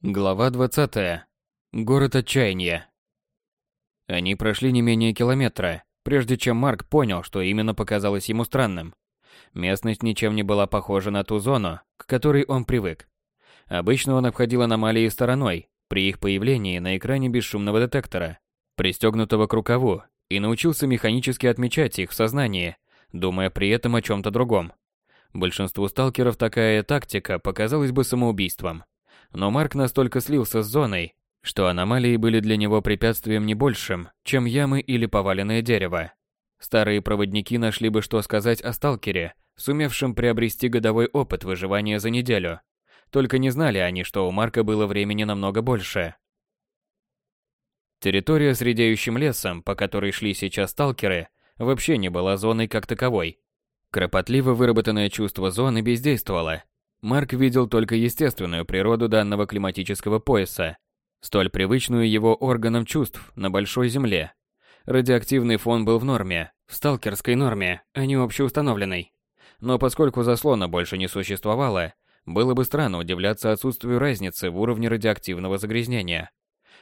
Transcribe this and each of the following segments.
Глава 20. Город отчаяния. Они прошли не менее километра, прежде чем Марк понял, что именно показалось ему странным. Местность ничем не была похожа на ту зону, к которой он привык. Обычно он обходил аномалии стороной при их появлении на экране бесшумного детектора, пристегнутого к рукаву, и научился механически отмечать их в сознании, думая при этом о чем-то другом. Большинству сталкеров такая тактика показалась бы самоубийством – но Марк настолько слился с зоной, что аномалии были для него препятствием не большим, чем ямы или поваленное дерево. Старые проводники нашли бы что сказать о сталкере, сумевшем приобрести годовой опыт выживания за неделю. Только не знали они, что у Марка было времени намного больше. Территория с редеющим лесом, по которой шли сейчас сталкеры, вообще не была зоной как таковой. Кропотливо выработанное чувство зоны бездействовало, Марк видел только естественную природу данного климатического пояса, столь привычную его органам чувств на большой земле. Радиоактивный фон был в норме, в сталкерской норме, а не общеустановленной. Но поскольку заслона больше не существовало, было бы странно удивляться отсутствию разницы в уровне радиоактивного загрязнения.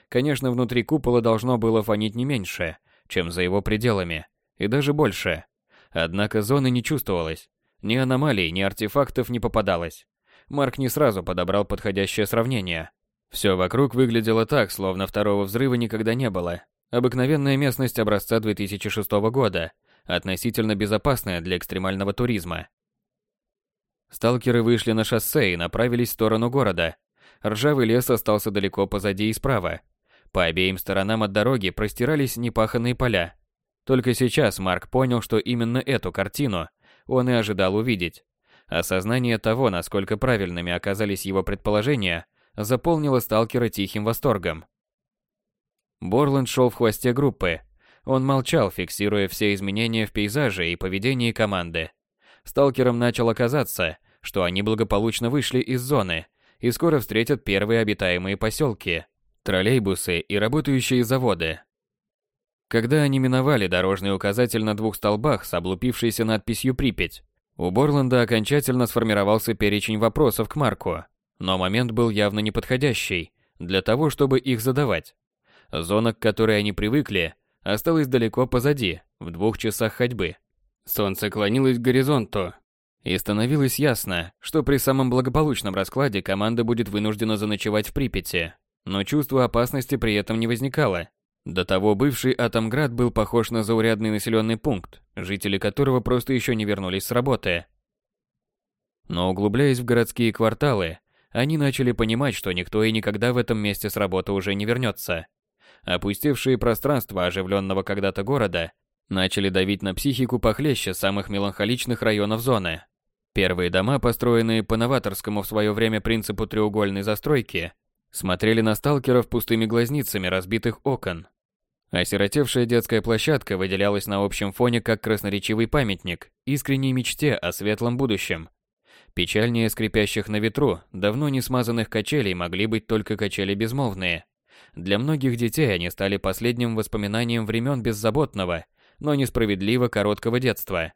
Конечно, внутри купола должно было фонить не меньше, чем за его пределами, и даже больше. Однако зоны не чувствовалось, ни аномалий, ни артефактов не попадалось. Марк не сразу подобрал подходящее сравнение. Все вокруг выглядело так, словно второго взрыва никогда не было. Обыкновенная местность образца 2006 года, относительно безопасная для экстремального туризма. Сталкеры вышли на шоссе и направились в сторону города. Ржавый лес остался далеко позади и справа. По обеим сторонам от дороги простирались непаханные поля. Только сейчас Марк понял, что именно эту картину он и ожидал увидеть. Осознание того, насколько правильными оказались его предположения, заполнило сталкера тихим восторгом. Борланд шел в хвосте группы. Он молчал, фиксируя все изменения в пейзаже и поведении команды. Сталкерам начало казаться, что они благополучно вышли из зоны и скоро встретят первые обитаемые поселки, троллейбусы и работающие заводы. Когда они миновали дорожный указатель на двух столбах с облупившейся надписью «Припять», у Борланда окончательно сформировался перечень вопросов к Марку, но момент был явно неподходящий для того, чтобы их задавать. Зона, к которой они привыкли, осталась далеко позади, в двух часах ходьбы. Солнце клонилось к горизонту, и становилось ясно, что при самом благополучном раскладе команда будет вынуждена заночевать в Припяти, но чувство опасности при этом не возникало. До того бывший Атомград был похож на заурядный населенный пункт, жители которого просто еще не вернулись с работы. Но углубляясь в городские кварталы, они начали понимать, что никто и никогда в этом месте с работы уже не вернется. Опустевшие пространства оживленного когда-то города начали давить на психику похлеще самых меланхоличных районов зоны. Первые дома, построенные по новаторскому в свое время принципу треугольной застройки, смотрели на сталкеров пустыми глазницами разбитых окон, Осиротевшая детская площадка выделялась на общем фоне как красноречивый памятник искренней мечте о светлом будущем. Печальнее скрипящих на ветру, давно не смазанных качелей могли быть только качели безмолвные. Для многих детей они стали последним воспоминанием времен беззаботного, но несправедливо короткого детства.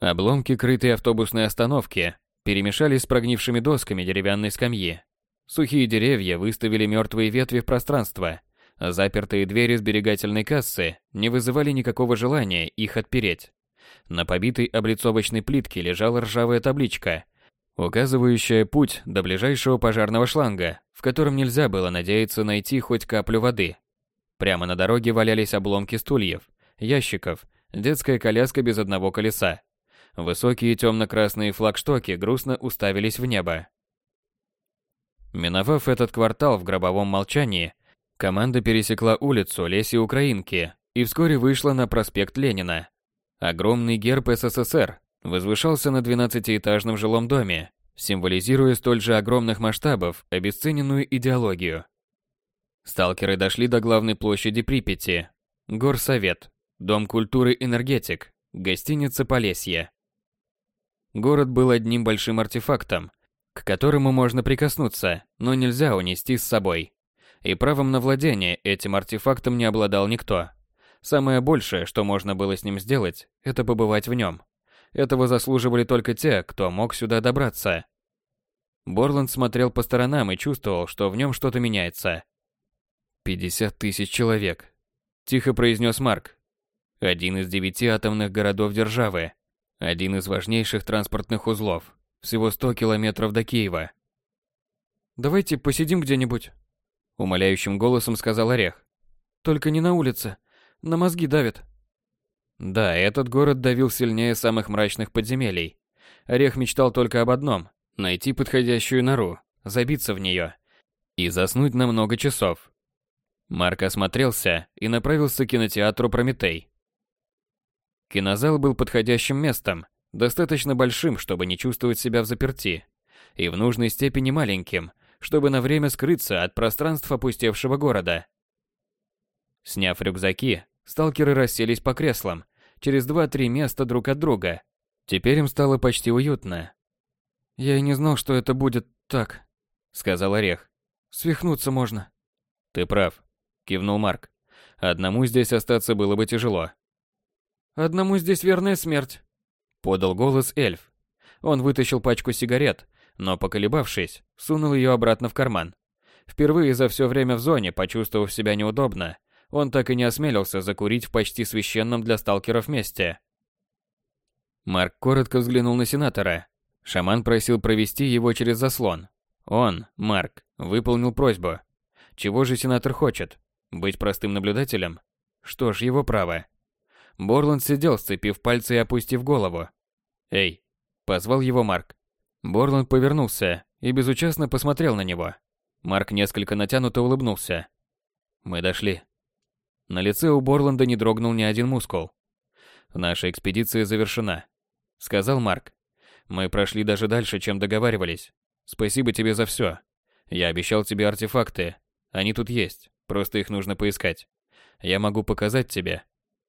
Обломки крытой автобусной остановки перемешались с прогнившими досками деревянной скамьи. Сухие деревья выставили мертвые ветви в пространство, Запертые двери сберегательной кассы не вызывали никакого желания их отпереть. На побитой облицовочной плитке лежала ржавая табличка, указывающая путь до ближайшего пожарного шланга, в котором нельзя было надеяться найти хоть каплю воды. Прямо на дороге валялись обломки стульев, ящиков, детская коляска без одного колеса. Высокие темно-красные флагштоки грустно уставились в небо. Миновав этот квартал в гробовом молчании, Команда пересекла улицу Леси Украинки и вскоре вышла на проспект Ленина. Огромный герб СССР возвышался на 12-этажном жилом доме, символизируя столь же огромных масштабов обесцененную идеологию. Сталкеры дошли до главной площади Припяти. Горсовет, Дом культуры «Энергетик», гостиница «Полесье». Город был одним большим артефактом, к которому можно прикоснуться, но нельзя унести с собой и правом на владение этим артефактом не обладал никто. Самое большее, что можно было с ним сделать, это побывать в нем. Этого заслуживали только те, кто мог сюда добраться. Борланд смотрел по сторонам и чувствовал, что в нем что-то меняется. «Пятьдесят тысяч человек», – тихо произнес Марк. «Один из девяти атомных городов державы. Один из важнейших транспортных узлов. Всего сто километров до Киева». «Давайте посидим где-нибудь», – умоляющим голосом сказал Орех. «Только не на улице. На мозги давит». Да, этот город давил сильнее самых мрачных подземелий. Орех мечтал только об одном – найти подходящую нору, забиться в нее и заснуть на много часов. Марк осмотрелся и направился к кинотеатру «Прометей». Кинозал был подходящим местом, достаточно большим, чтобы не чувствовать себя в заперти, и в нужной степени маленьким, чтобы на время скрыться от пространств опустевшего города. Сняв рюкзаки, сталкеры расселись по креслам, через два-три места друг от друга. Теперь им стало почти уютно. «Я и не знал, что это будет так», — сказал Орех. «Свихнуться можно». «Ты прав кивнул Марк. Одному здесь остаться было бы тяжело. Одному здесь верная смерть, подал голос эльф. Он вытащил пачку сигарет, но поколебавшись, сунул ее обратно в карман. Впервые за все время в зоне, почувствовав себя неудобно, он так и не осмелился закурить в почти священном для сталкеров месте. Марк коротко взглянул на сенатора. Шаман просил провести его через заслон. Он, Марк, выполнил просьбу. Чего же сенатор хочет? Быть простым наблюдателем? Что ж, его право. Борланд сидел, сцепив пальцы и опустив голову. «Эй!» – позвал его Марк. Борланд повернулся и безучастно посмотрел на него. Марк несколько натянуто улыбнулся. «Мы дошли». На лице у Борланда не дрогнул ни один мускул. «Наша экспедиция завершена», — сказал Марк. «Мы прошли даже дальше, чем договаривались. Спасибо тебе за все. Я обещал тебе артефакты. Они тут есть. Просто их нужно поискать. Я могу показать тебе.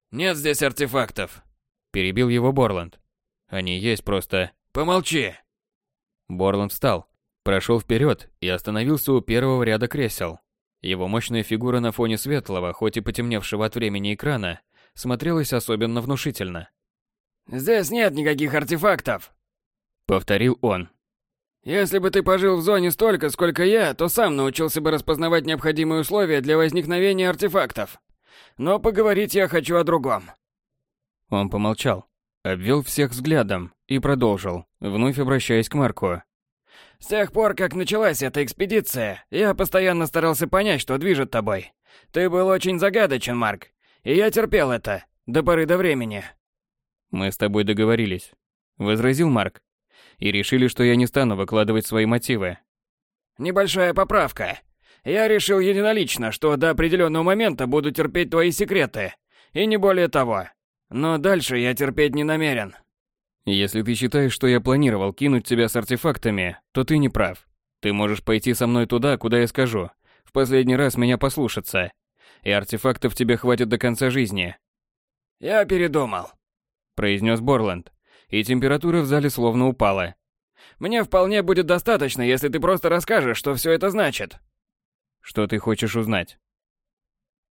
Нет здесь артефактов. Перебил его Борланд. Они есть просто. Помолчи. Борланд встал, прошел вперед и остановился у первого ряда кресел. Его мощная фигура на фоне светлого, хоть и потемневшего от времени экрана, смотрелась особенно внушительно. «Здесь нет никаких артефактов», — повторил он. Если бы ты пожил в зоне столько, сколько я, то сам научился бы распознавать необходимые условия для возникновения артефактов. Но поговорить я хочу о другом. Он помолчал, обвел всех взглядом и продолжил, вновь обращаясь к Марку. С тех пор, как началась эта экспедиция, я постоянно старался понять, что движет тобой. Ты был очень загадочен, Марк, и я терпел это до поры до времени. Мы с тобой договорились, возразил Марк и решили, что я не стану выкладывать свои мотивы. Небольшая поправка. Я решил единолично, что до определенного момента буду терпеть твои секреты, и не более того. Но дальше я терпеть не намерен. Если ты считаешь, что я планировал кинуть тебя с артефактами, то ты не прав. Ты можешь пойти со мной туда, куда я скажу. В последний раз меня послушаться. И артефактов тебе хватит до конца жизни. Я передумал, произнес Борланд и температура в зале словно упала. Мне вполне будет достаточно, если ты просто расскажешь, что все это значит. Что ты хочешь узнать?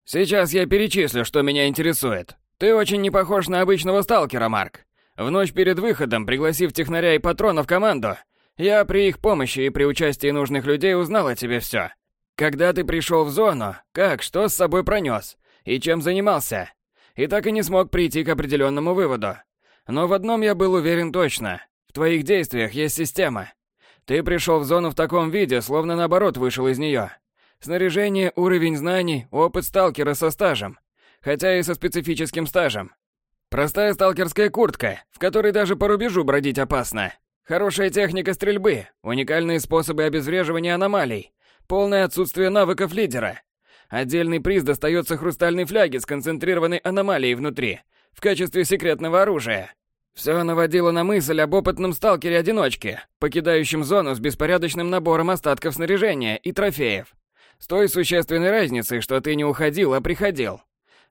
Сейчас я перечислю, что меня интересует. Ты очень не похож на обычного сталкера, Марк. В ночь перед выходом, пригласив технаря и патрона в команду, я при их помощи и при участии нужных людей узнал о тебе все. Когда ты пришел в зону, как, что с собой пронес, и чем занимался. И так и не смог прийти к определенному выводу. Но в одном я был уверен точно. В твоих действиях есть система. Ты пришел в зону в таком виде, словно наоборот вышел из нее. Снаряжение, уровень знаний, опыт сталкера со стажем. Хотя и со специфическим стажем. Простая сталкерская куртка, в которой даже по рубежу бродить опасно. Хорошая техника стрельбы, уникальные способы обезвреживания аномалий, полное отсутствие навыков лидера. Отдельный приз достается хрустальной фляге с концентрированной аномалией внутри – в качестве секретного оружия. Все наводило на мысль об опытном сталкере-одиночке, покидающем зону с беспорядочным набором остатков снаряжения и трофеев. С той существенной разницей, что ты не уходил, а приходил.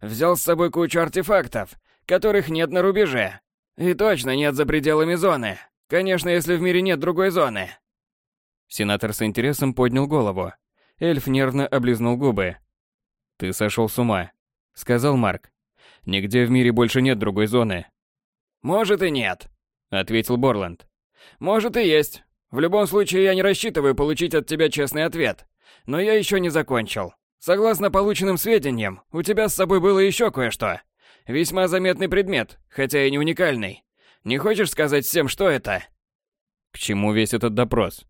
Взял с собой кучу артефактов, которых нет на рубеже. И точно нет за пределами зоны. Конечно, если в мире нет другой зоны. Сенатор с интересом поднял голову. Эльф нервно облизнул губы. «Ты сошел с ума», — сказал Марк. Нигде в мире больше нет другой зоны. Может и нет, ответил Борланд. Может и есть. В любом случае, я не рассчитываю получить от тебя честный ответ. Но я еще не закончил. Согласно полученным сведениям, у тебя с собой было еще кое-что. Весьма заметный предмет, хотя и не уникальный. Не хочешь сказать всем, что это? К чему весь этот допрос?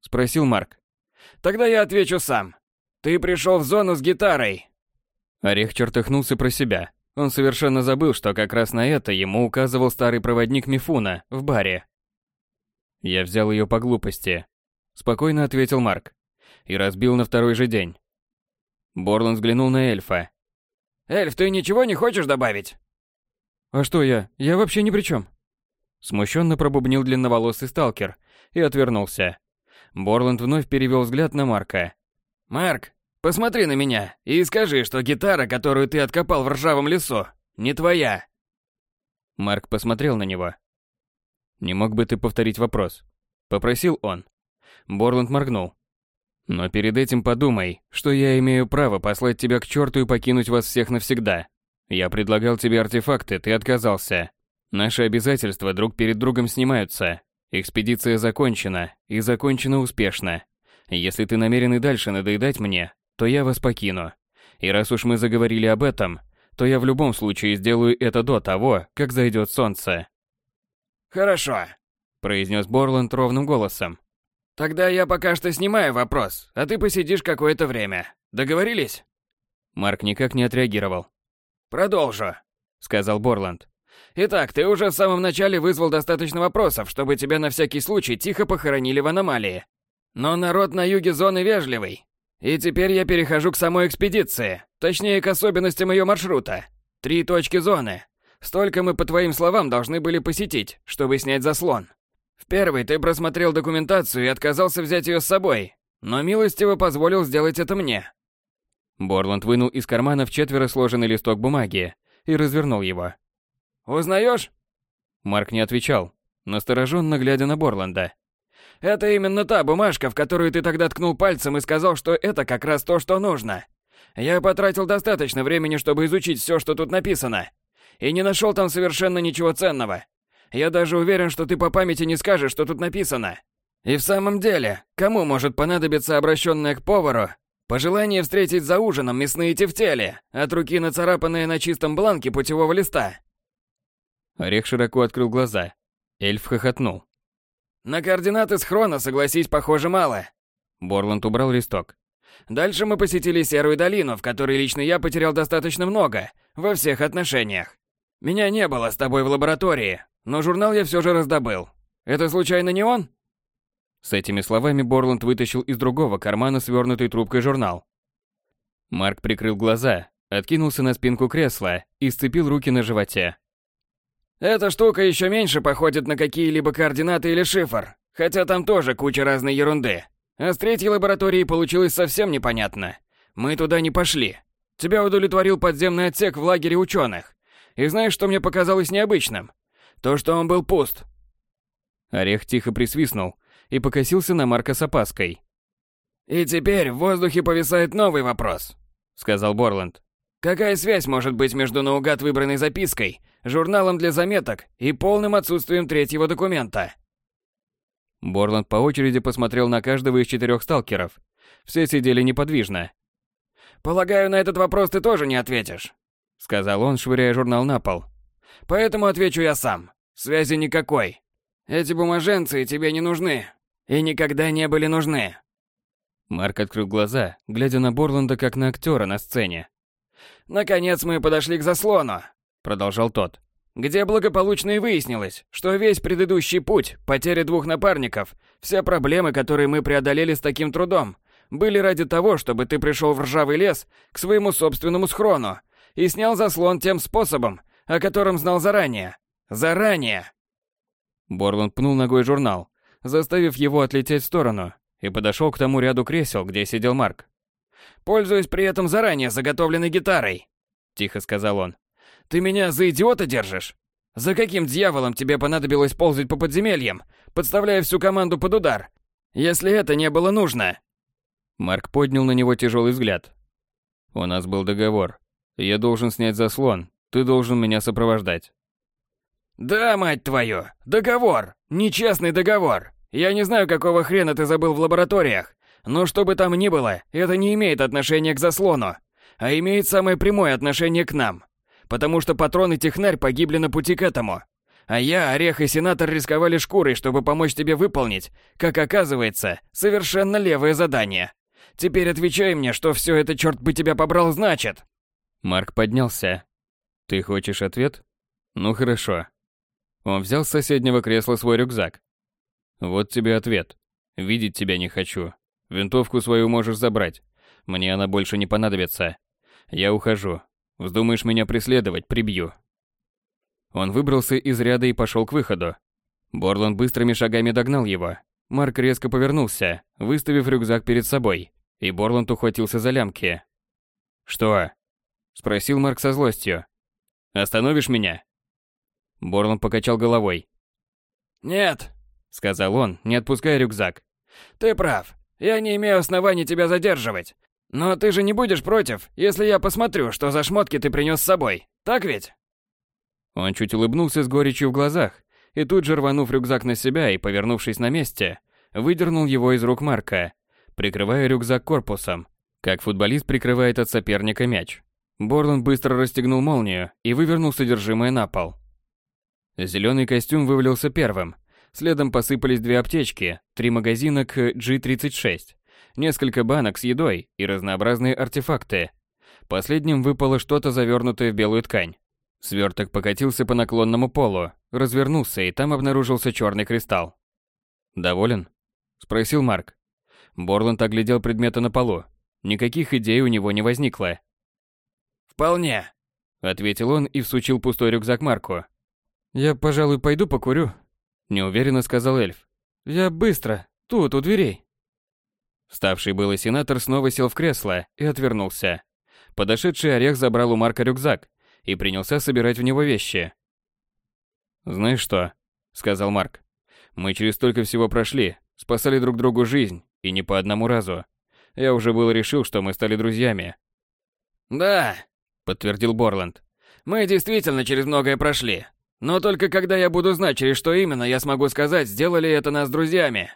Спросил Марк. Тогда я отвечу сам. Ты пришел в зону с гитарой. Орех чертыхнулся про себя. Он совершенно забыл, что как раз на это ему указывал старый проводник Мифуна в баре. Я взял ее по глупости. Спокойно ответил Марк. И разбил на второй же день. Борланд взглянул на эльфа. «Эльф, ты ничего не хочешь добавить?» «А что я? Я вообще ни при чем. Смущенно пробубнил длинноволосый сталкер и отвернулся. Борланд вновь перевел взгляд на Марка. «Марк, посмотри на меня и скажи, что гитара, которую ты откопал в ржавом лесу, не твоя». Марк посмотрел на него. «Не мог бы ты повторить вопрос?» Попросил он. Борланд моргнул. «Но перед этим подумай, что я имею право послать тебя к черту и покинуть вас всех навсегда. Я предлагал тебе артефакты, ты отказался. Наши обязательства друг перед другом снимаются. Экспедиция закончена, и закончена успешно. Если ты намерен и дальше надоедать мне, то я вас покину. И раз уж мы заговорили об этом, то я в любом случае сделаю это до того, как зайдет солнце. Хорошо, произнес Борланд ровным голосом. Тогда я пока что снимаю вопрос, а ты посидишь какое-то время. Договорились? Марк никак не отреагировал. Продолжу, сказал Борланд. Итак, ты уже в самом начале вызвал достаточно вопросов, чтобы тебя на всякий случай тихо похоронили в аномалии. Но народ на юге зоны вежливый. И теперь я перехожу к самой экспедиции, точнее к особенностям ее маршрута. Три точки зоны. Столько мы, по твоим словам, должны были посетить, чтобы снять заслон. В первый ты просмотрел документацию и отказался взять ее с собой, но милостиво позволил сделать это мне. Борланд вынул из кармана в четверо сложенный листок бумаги и развернул его. Узнаешь? Марк не отвечал, настороженно глядя на Борланда. Это именно та бумажка, в которую ты тогда ткнул пальцем и сказал, что это как раз то, что нужно. Я потратил достаточно времени, чтобы изучить все, что тут написано. И не нашел там совершенно ничего ценного. Я даже уверен, что ты по памяти не скажешь, что тут написано. И в самом деле, кому может понадобиться обращенное к повару пожелание встретить за ужином мясные тефтели от руки нацарапанные на чистом бланке путевого листа? Орех широко открыл глаза. Эльф хохотнул. «На координаты схрона, согласись, похоже мало». Борланд убрал листок. «Дальше мы посетили Серую долину, в которой лично я потерял достаточно много, во всех отношениях. Меня не было с тобой в лаборатории, но журнал я все же раздобыл. Это случайно не он?» С этими словами Борланд вытащил из другого кармана свернутой трубкой журнал. Марк прикрыл глаза, откинулся на спинку кресла и сцепил руки на животе. Эта штука еще меньше походит на какие-либо координаты или шифр, хотя там тоже куча разной ерунды. А с третьей лабораторией получилось совсем непонятно. Мы туда не пошли. Тебя удовлетворил подземный отсек в лагере ученых. И знаешь, что мне показалось необычным? То, что он был пуст. Орех тихо присвистнул и покосился на Марка с опаской. «И теперь в воздухе повисает новый вопрос», — сказал Борланд. «Какая связь может быть между наугад выбранной запиской журналом для заметок и полным отсутствием третьего документа. Борланд по очереди посмотрел на каждого из четырех сталкеров. Все сидели неподвижно. «Полагаю, на этот вопрос ты тоже не ответишь», — сказал он, швыряя журнал на пол. «Поэтому отвечу я сам. Связи никакой. Эти бумаженцы тебе не нужны. И никогда не были нужны». Марк открыл глаза, глядя на Борланда как на актера на сцене. «Наконец мы подошли к заслону продолжал тот. Где благополучно и выяснилось, что весь предыдущий путь, потеря двух напарников, все проблемы, которые мы преодолели с таким трудом, были ради того, чтобы ты пришел в ржавый лес к своему собственному схрону и снял заслон тем способом, о котором знал заранее. Заранее. Борланд пнул ногой журнал, заставив его отлететь в сторону, и подошел к тому ряду кресел, где сидел Марк. «Пользуясь при этом заранее заготовленной гитарой», — тихо сказал он. Ты меня за идиота держишь? За каким дьяволом тебе понадобилось ползать по подземельям, подставляя всю команду под удар, если это не было нужно?» Марк поднял на него тяжелый взгляд. «У нас был договор. Я должен снять заслон, ты должен меня сопровождать». «Да, мать твою, договор! Нечестный договор! Я не знаю, какого хрена ты забыл в лабораториях, но что бы там ни было, это не имеет отношения к заслону, а имеет самое прямое отношение к нам. Потому что патрон и технарь погибли на пути к этому. А я, Орех и Сенатор рисковали шкурой, чтобы помочь тебе выполнить, как оказывается, совершенно левое задание. Теперь отвечай мне, что все это, черт бы тебя побрал, значит. Марк поднялся. Ты хочешь ответ? Ну хорошо. Он взял с соседнего кресла свой рюкзак. Вот тебе ответ. Видеть тебя не хочу. Винтовку свою можешь забрать. Мне она больше не понадобится. Я ухожу. Вздумаешь меня преследовать, прибью. Он выбрался из ряда и пошел к выходу. Борланд быстрыми шагами догнал его. Марк резко повернулся, выставив рюкзак перед собой, и Борланд ухватился за лямки. «Что?» – спросил Марк со злостью. «Остановишь меня?» Борланд покачал головой. «Нет», – сказал он, не отпуская рюкзак. «Ты прав. Я не имею оснований тебя задерживать. Но ты же не будешь против, если я посмотрю, что за шмотки ты принес с собой. Так ведь?» Он чуть улыбнулся с горечью в глазах, и тут же рванув рюкзак на себя и повернувшись на месте, выдернул его из рук Марка, прикрывая рюкзак корпусом, как футболист прикрывает от соперника мяч. Борланд быстро расстегнул молнию и вывернул содержимое на пол. Зеленый костюм вывалился первым, Следом посыпались две аптечки, три магазина к G36, несколько банок с едой и разнообразные артефакты. Последним выпало что-то завернутое в белую ткань. Сверток покатился по наклонному полу, развернулся, и там обнаружился черный кристалл. «Доволен?» – спросил Марк. Борланд оглядел предметы на полу. Никаких идей у него не возникло. «Вполне», – ответил он и всучил пустой рюкзак Марку. «Я, пожалуй, пойду покурю», неуверенно сказал эльф. Я быстро, тут у дверей. Вставший было сенатор снова сел в кресло и отвернулся. Подошедший орех забрал у Марка рюкзак и принялся собирать в него вещи. «Знаешь что?» — сказал Марк. «Мы через столько всего прошли, спасали друг другу жизнь, и не по одному разу. Я уже было решил, что мы стали друзьями». «Да», — подтвердил Борланд. «Мы действительно через многое прошли, но только когда я буду знать, через что именно, я смогу сказать, сделали это нас друзьями.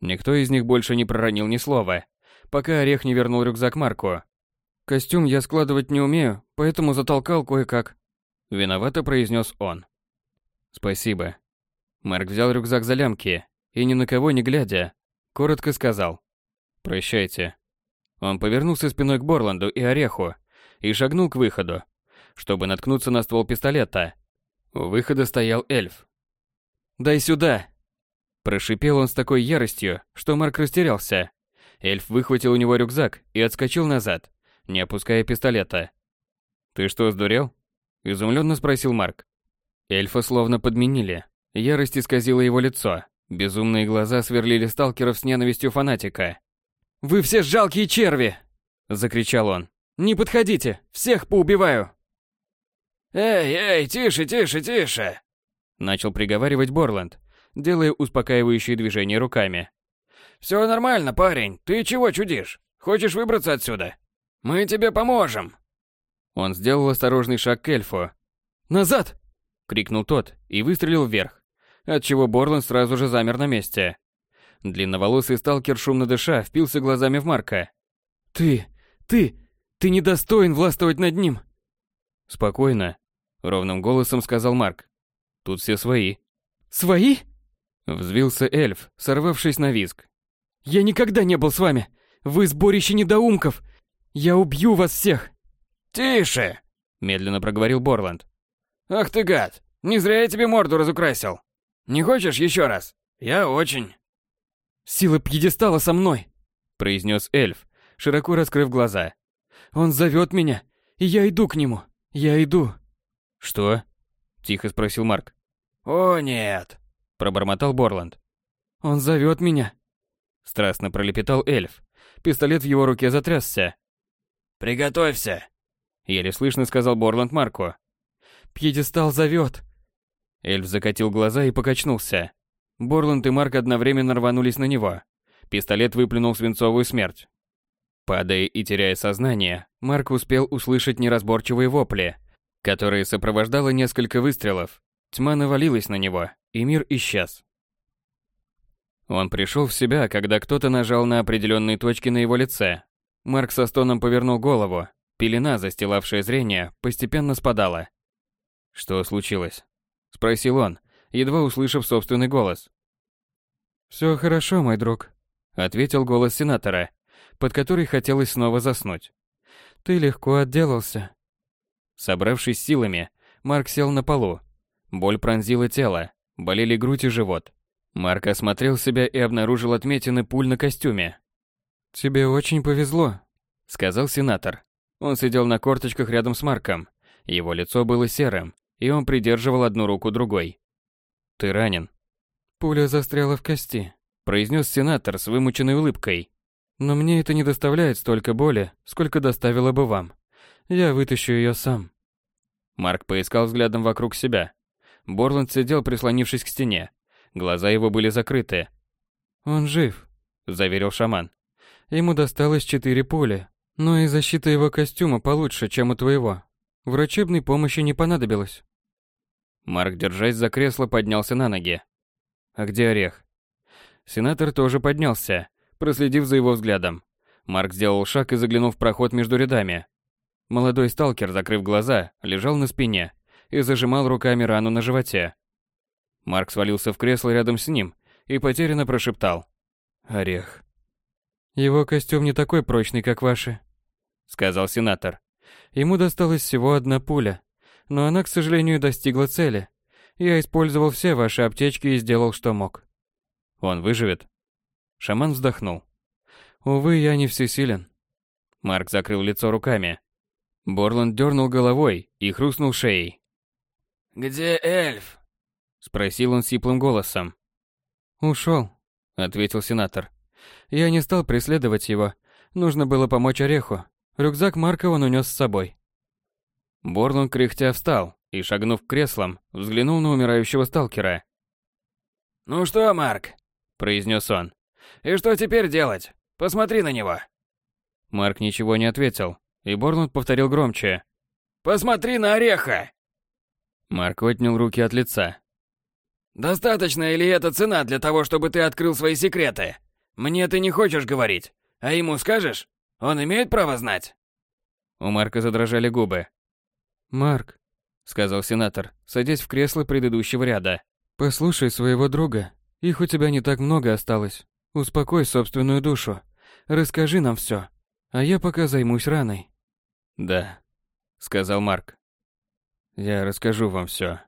Никто из них больше не проронил ни слова, пока Орех не вернул рюкзак Марку. Костюм я складывать не умею, поэтому затолкал кое-как. Виновато произнес он. Спасибо. Марк взял рюкзак за лямки и, ни на кого не глядя, коротко сказал. «Прощайте». Он повернулся спиной к Борланду и Ореху и шагнул к выходу, чтобы наткнуться на ствол пистолета, у выхода стоял эльф. «Дай сюда!» Прошипел он с такой яростью, что Марк растерялся. Эльф выхватил у него рюкзак и отскочил назад, не опуская пистолета. «Ты что, сдурел?» – изумленно спросил Марк. Эльфа словно подменили. Ярость исказила его лицо. Безумные глаза сверлили сталкеров с ненавистью фанатика. «Вы все жалкие черви!» – закричал он. «Не подходите! Всех поубиваю!» «Эй, эй, тише, тише, тише!» Начал приговаривать Борланд, делая успокаивающие движения руками. «Все нормально, парень. Ты чего чудишь? Хочешь выбраться отсюда? Мы тебе поможем!» Он сделал осторожный шаг к эльфу. «Назад!» — крикнул тот и выстрелил вверх, отчего Борланд сразу же замер на месте. Длинноволосый сталкер, шумно дыша, впился глазами в Марка. «Ты, ты, ты недостоин властвовать над ним!» «Спокойно», — ровным голосом сказал Марк. «Тут все свои». «Свои?» Взвился эльф, сорвавшись на визг. «Я никогда не был с вами! Вы сборище недоумков! Я убью вас всех!» «Тише!» — медленно проговорил Борланд. «Ах ты гад! Не зря я тебе морду разукрасил! Не хочешь еще раз? Я очень!» «Сила пьедестала со мной!» — произнес эльф, широко раскрыв глаза. «Он зовет меня, и я иду к нему. Я иду. Что? Тихо спросил Марк. О, нет. Пробормотал Борланд. Он зовет меня. Страстно пролепетал эльф. Пистолет в его руке затрясся. Приготовься. Еле слышно сказал Борланд Марку. Пьедестал зовет. Эльф закатил глаза и покачнулся. Борланд и Марк одновременно рванулись на него. Пистолет выплюнул свинцовую смерть. Падая и теряя сознание, Марк успел услышать неразборчивые вопли, которые сопровождало несколько выстрелов. Тьма навалилась на него, и мир исчез. Он пришел в себя, когда кто-то нажал на определенные точки на его лице. Марк со стоном повернул голову. Пелена, застилавшая зрение, постепенно спадала. «Что случилось?» – спросил он, едва услышав собственный голос. «Все хорошо, мой друг», – ответил голос сенатора, под который хотелось снова заснуть. «Ты легко отделался». Собравшись силами, Марк сел на полу. Боль пронзила тело, болели грудь и живот. Марк осмотрел себя и обнаружил отметины пуль на костюме. «Тебе очень повезло», — сказал сенатор. Он сидел на корточках рядом с Марком. Его лицо было серым, и он придерживал одну руку другой. «Ты ранен?» «Пуля застряла в кости», — произнес сенатор с вымученной улыбкой. «Но мне это не доставляет столько боли, сколько доставило бы вам. Я вытащу ее сам». Марк поискал взглядом вокруг себя. Борланд сидел, прислонившись к стене, Глаза его были закрыты. «Он жив», — заверил шаман. «Ему досталось четыре пули, но и защита его костюма получше, чем у твоего. Врачебной помощи не понадобилось». Марк, держась за кресло, поднялся на ноги. «А где орех?» Сенатор тоже поднялся, проследив за его взглядом. Марк сделал шаг и заглянул в проход между рядами. Молодой сталкер, закрыв глаза, лежал на спине и зажимал руками рану на животе. Марк свалился в кресло рядом с ним и потерянно прошептал. «Орех». «Его костюм не такой прочный, как ваши», — сказал сенатор. «Ему досталась всего одна пуля, но она, к сожалению, достигла цели. Я использовал все ваши аптечки и сделал, что мог». «Он выживет?» Шаман вздохнул. «Увы, я не всесилен». Марк закрыл лицо руками. Борланд дернул головой и хрустнул шеей. «Где эльф?» Спросил он сиплым голосом. «Ушел», — ответил сенатор. «Я не стал преследовать его. Нужно было помочь Ореху. Рюкзак Марка он унес с собой». Борланд кряхтя встал и, шагнув к креслам, взглянул на умирающего сталкера. «Ну что, Марк?» – произнес он. «И что теперь делать? Посмотри на него!» Марк ничего не ответил, и Борланд повторил громче. «Посмотри на Ореха!» Марк отнял руки от лица, Достаточно ли это цена для того, чтобы ты открыл свои секреты? Мне ты не хочешь говорить, а ему скажешь? Он имеет право знать?» У Марка задрожали губы. «Марк», — сказал сенатор, садясь в кресло предыдущего ряда. «Послушай своего друга. Их у тебя не так много осталось. Успокой собственную душу. Расскажи нам все, а я пока займусь раной». «Да», — сказал Марк. «Я расскажу вам все.